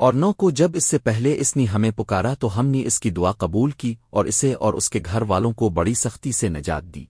اور نو کو جب اس سے پہلے اس نے ہمیں پکارا تو ہم نے اس کی دعا قبول کی اور اسے اور اس کے گھر والوں کو بڑی سختی سے نجات دی۔